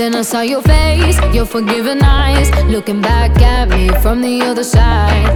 Then I saw your face, your forgiving eyes, looking back at me from the other side,